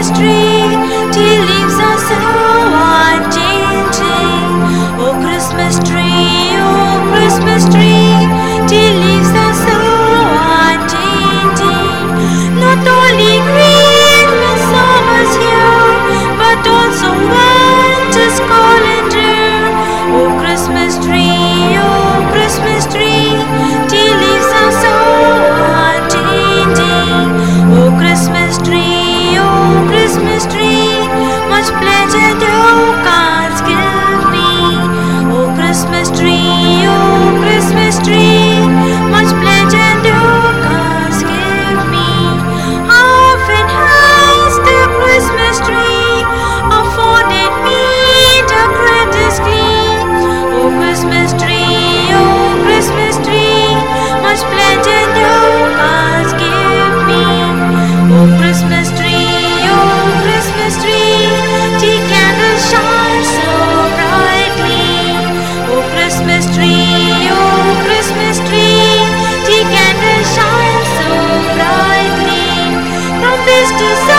mystery. much pleasure to just